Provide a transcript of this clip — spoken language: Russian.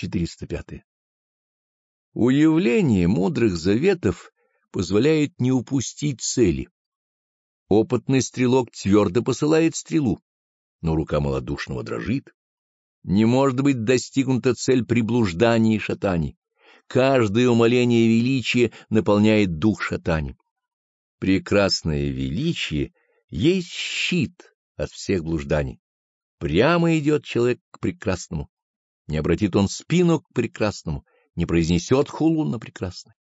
405. Уявление мудрых заветов позволяет не упустить цели. Опытный стрелок твердо посылает стрелу, но рука малодушного дрожит. Не может быть достигнута цель при блуждании и шатании. Каждое умоление величия наполняет дух шатанием. Прекрасное величие есть щит от всех блужданий. Прямо идет человек к прекрасному. Не обратит он спину к прекрасному, не произнесет хулу на прекрасное.